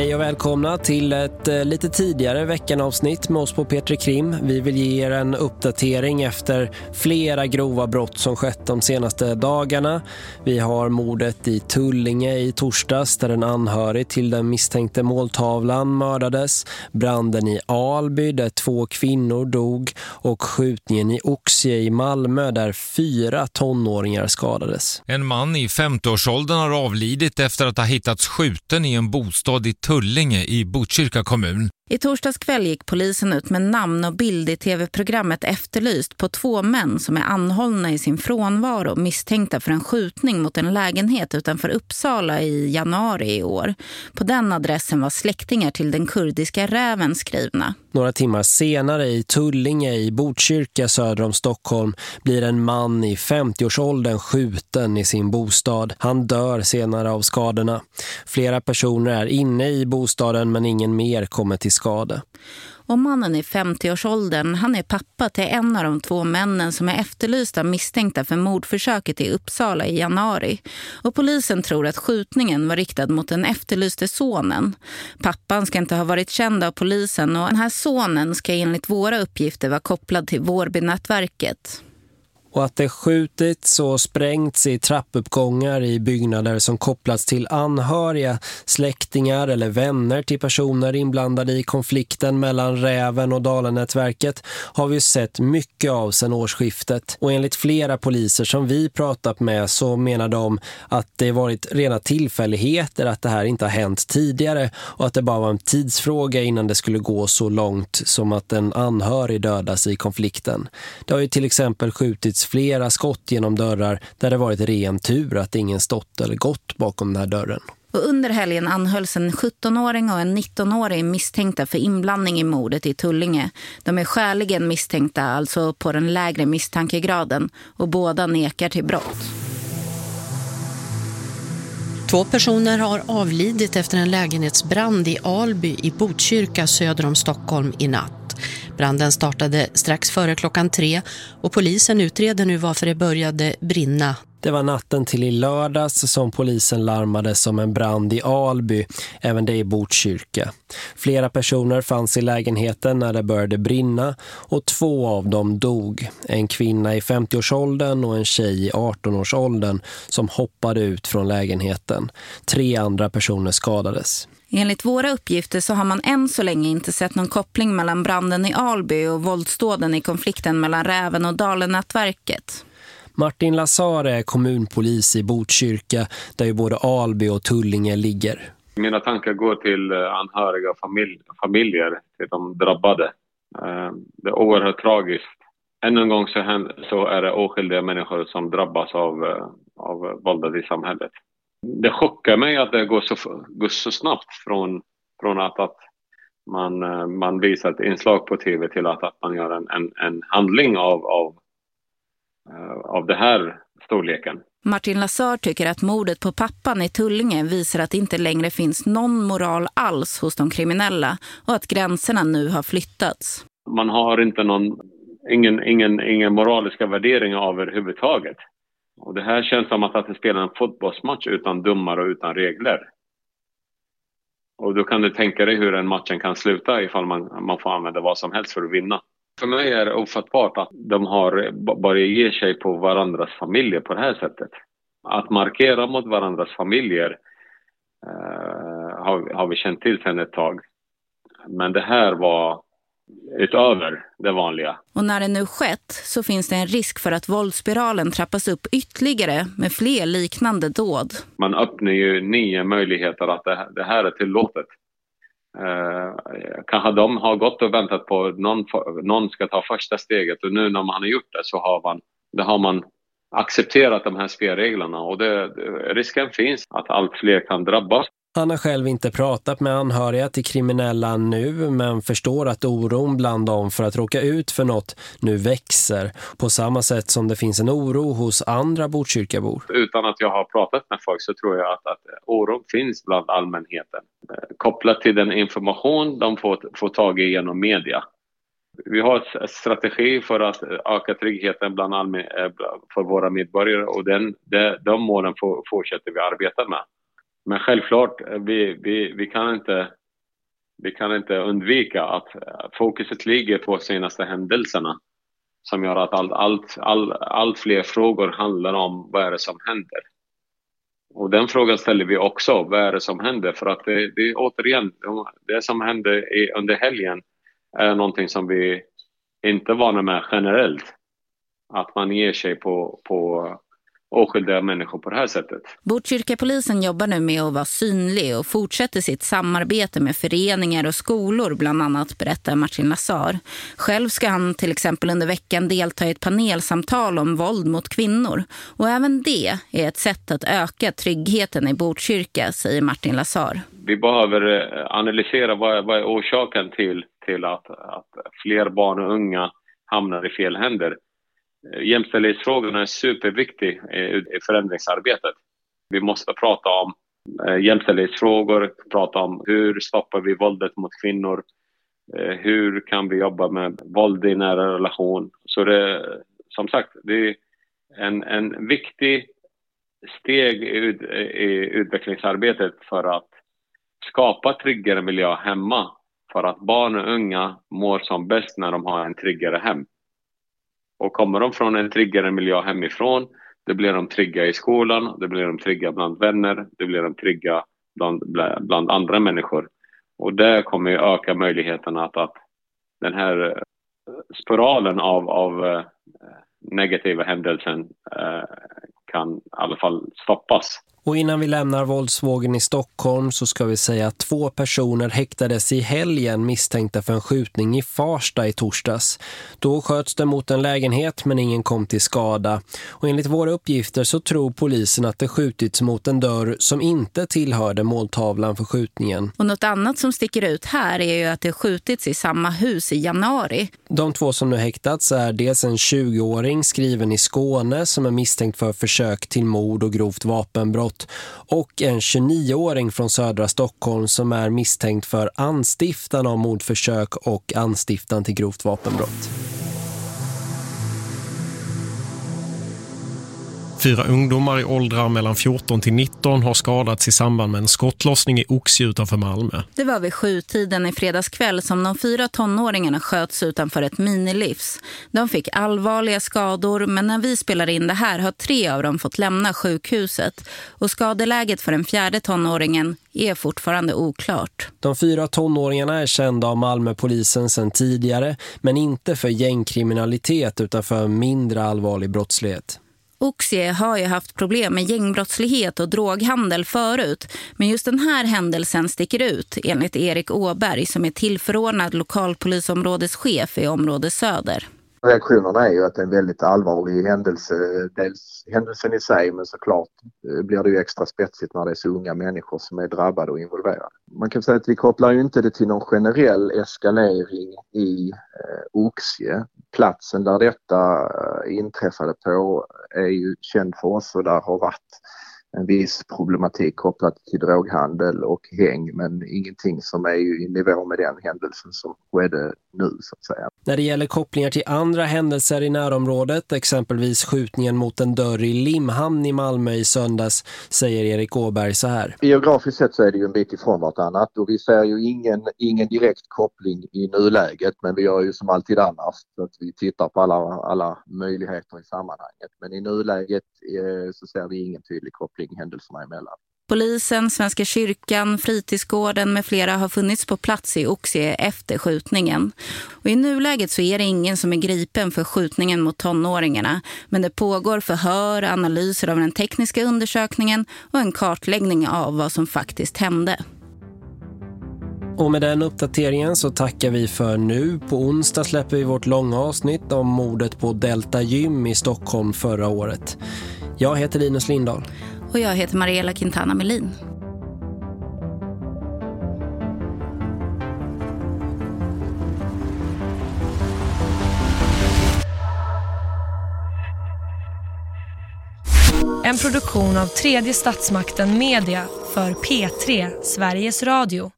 Hej och välkomna till ett eh, lite tidigare veckanavsnitt med oss på Petri Krim. Vi vill ge er en uppdatering efter flera grova brott som skett de senaste dagarna. Vi har mordet i Tullinge i torsdags där en anhörig till den misstänkte måltavlan mördades. Branden i Alby där två kvinnor dog och skjutningen i Oxie i Malmö där fyra tonåringar skadades. En man i 50-årsåldern har avlidit efter att ha hittats skjuten i en bostad i Tullinge Tullinge i Botkyrka kommun. I torsdags kväll gick polisen ut med namn och bild i tv-programmet Efterlyst på två män som är anhållna i sin frånvaro misstänkta för en skjutning mot en lägenhet utanför Uppsala i januari i år. På den adressen var släktingar till den kurdiska räven skrivna. Några timmar senare i Tullinge i Botkyrka söder om Stockholm blir en man i 50-årsåldern skjuten i sin bostad. Han dör senare av skadorna. Flera personer är inne i bostaden men ingen mer kommer till skada. Och mannen i 50-årsåldern, han är pappa till en av de två männen som är efterlysta misstänkta för mordförsöket i Uppsala i januari. Och polisen tror att skjutningen var riktad mot den efterlyste sonen. Pappan ska inte ha varit känd av polisen och den här sonen ska enligt våra uppgifter vara kopplad till Vårbynätverket och att det skjutits och sprängts i trappuppgångar i byggnader som kopplats till anhöriga, släktingar eller vänner till personer inblandade i konflikten mellan Räven och Dalenätverket har vi sett mycket av sedan årsskiftet. Och enligt flera poliser som vi pratat med så menar de att det varit rena tillfälligheter att det här inte har hänt tidigare och att det bara var en tidsfråga innan det skulle gå så långt som att en anhörig dödas i konflikten. Det har ju till exempel skjutits skjutits flera skott genom dörrar där det varit ren tur att ingen stått eller gått bakom den här dörren. Och under helgen anhölls en 17-åring och en 19-åring misstänkta för inblandning i mordet i Tullinge. De är skäligen misstänkta, alltså på den lägre misstankegraden, och båda nekar till brott. Två personer har avlidit efter en lägenhetsbrand i Alby i Botkyrka söder om Stockholm i natt. Branden startade strax före klockan tre och polisen utreder nu varför det började brinna. Det var natten till i lördags som polisen larmade som en brand i Alby, även det i Botkyrka. Flera personer fanns i lägenheten när det började brinna och två av dem dog. En kvinna i 50-årsåldern och en tjej i 18-årsåldern som hoppade ut från lägenheten. Tre andra personer skadades. Enligt våra uppgifter så har man än så länge inte sett någon koppling mellan branden i Alby och våldsdåden i konflikten mellan Räven och Dalenätverket. Martin Lazare är kommunpolis i Botkyrka där ju både Alby och Tullinge ligger. Mina tankar går till eh, anhöriga och familj, familjer till de drabbade. Eh, det är oerhört tragiskt. Än en gång så, så är det oskyldiga människor som drabbas av, eh, av våldet i samhället det chockar mig att det går så, går så snabbt från, från att, att man, man visar ett inslag på tv till att, att man gör en, en, en handling av, av, av det här storleken. Martin Lassar tycker att mordet på pappan i Tullinge visar att det inte längre finns någon moral alls hos de kriminella och att gränserna nu har flyttats. Man har inte någon, ingen, ingen, ingen moraliska värderingar överhuvudtaget. Och det här känns som att, att spela en fotbollsmatch utan domare och utan regler. Och då kan du tänka dig hur en matchen kan sluta ifall man, man får använda vad som helst för att vinna. För mig är det ofattbart att de har börjat ge sig på varandras familjer på det här sättet. Att markera mot varandras familjer eh, har, har vi känt till sedan ett tag. Men det här var utöver det vanliga. Och när det nu skett så finns det en risk för att våldsspiralen trappas upp ytterligare med fler liknande dåd. Man öppnar ju nya möjligheter att det, det här är tillåtet. Eh, kanske de har gått och väntat på att någon, någon ska ta första steget och nu när man har gjort det så har man, det har man accepterat de här spelreglerna och det, risken finns att allt fler kan drabbas han har själv inte pratat med anhöriga till kriminella nu men förstår att oron bland dem för att råka ut för något nu växer. På samma sätt som det finns en oro hos andra Botkyrkabor. Utan att jag har pratat med folk så tror jag att, att oron finns bland allmänheten. Eh, kopplat till den information de får, får tag i genom media. Vi har en strategi för att eh, öka tryggheten bland allmän, eh, för våra medborgare och den, de, de målen fortsätter vi arbeta med. Men självklart, eh, vi, vi, vi, kan inte, vi kan inte undvika att eh, fokuset ligger på senaste händelserna som gör att allt, allt, all, allt fler frågor handlar om vad är det som händer. Och den frågan ställer vi också, vad är det som händer? För att det, det återigen, det som hände under helgen är någonting som vi inte är vana med generellt. Att man ger sig på, på oskyldiga människor på det här sättet. Botkyrkapolisen jobbar nu med att vara synlig och fortsätter sitt samarbete med föreningar och skolor bland annat, berättar Martin Lassar. Själv ska han till exempel under veckan delta i ett panelsamtal om våld mot kvinnor. Och även det är ett sätt att öka tryggheten i Botkyrka, säger Martin Lassar. Vi behöver eh, analysera vad vad är orsaken till, till att, att fler barn och unga hamnar i fel händer. Eh, jämställdhetsfrågorna är superviktiga eh, i förändringsarbetet. Vi måste prata om eh, jämställdhetsfrågor, prata om hur stoppar vi våldet mot kvinnor, hur kan vi jobba med våld i nära relation. Så det, som sagt, det är en, en viktig steg i, i utvecklingsarbetet för att skapa tryggare miljö hemma för att barn och unga mår som bäst när de har en tryggare hem. Och kommer de från en tryggare miljö hemifrån, då blir de trygga i skolan, det blir de trygga bland vänner, det blir de trygga bland, bland andra människor. Och det kommer ju öka möjligheterna att, att den här eh, spiralen av, av eh, negativa händelser eh, kan i alla fall stoppas. Och innan vi lämnar våldsvågen i Stockholm så ska vi säga att två personer häktades i helgen misstänkta för en skjutning i Farsta i torsdags. Då sköts det mot en lägenhet men ingen kom till skada. Och enligt våra uppgifter så tror polisen att det skjutits mot en dörr som inte tillhörde måltavlan för skjutningen. Och något annat som sticker ut här är ju att det skjutits i samma hus i januari. De två som nu häktats är dels en 20-åring skriven i Skåne som är misstänkt för försök till mord och grovt vapenbrott brott och en 29-åring från södra Stockholm som är misstänkt för anstiftan av mordförsök och anstiftan till grovt vapenbrott. Fyra ungdomar i åldrar mellan 14 till 19 har skadats i samband med en skottlossning i Oxie utanför Malmö. Det var vid sjutiden i fredagskväll som de fyra tonåringarna sköts utanför ett minilivs. De fick allvarliga skador men när vi spelar in det här har tre av dem fått lämna sjukhuset. Och skadeläget för den fjärde tonåringen är fortfarande oklart. De fyra tonåringarna är kända av Malmöpolisen sedan tidigare men inte för gängkriminalitet utan för mindre allvarlig brottslighet. Oxie har ju haft problem med gängbrottslighet och droghandel förut. Men just den här händelsen sticker ut enligt Erik Åberg som är tillförordnad lokalpolisområdeschef i område Söder. Reaktionerna är ju att det är en väldigt allvarlig händelse. Dels händelsen i sig men såklart eh, blir det ju extra spetsigt när det är så unga människor som är drabbade och involverade. Man kan säga att vi kopplar ju inte det till någon generell eskalering i eh, Oxie. Platsen där detta eh, inträffade på är ju känd för oss och där har varit en viss problematik kopplat till droghandel och häng men ingenting som är i nivå med den händelsen som skedde nu så att säga. När det gäller kopplingar till andra händelser i närområdet, exempelvis skjutningen mot en dörr i Limhamn i Malmö i söndags, säger Erik Åberg så här. Geografiskt sett så är det ju en bit ifrån vartannat och vi ser ju ingen, ingen direkt koppling i nuläget men vi gör ju som alltid annars så att vi tittar på alla, alla möjligheter i sammanhanget. Men i nuläget eh, så ser vi ingen tydlig koppling händelserna emellan. Polisen, Svenska kyrkan, fritidsgården med flera har funnits på plats i Oxie efter skjutningen. Och I nuläget så är det ingen som är gripen för skjutningen mot tonåringarna. Men det pågår förhör, analyser av den tekniska undersökningen och en kartläggning av vad som faktiskt hände. Och med den uppdateringen så tackar vi för nu. På onsdag släpper vi vårt långa avsnitt om mordet på Delta Gym i Stockholm förra året. Jag heter Linus Lindahl. Och jag heter Mariella Quintana Melin. En produktion av tredje statsmakten Media för P3 Sveriges Radio.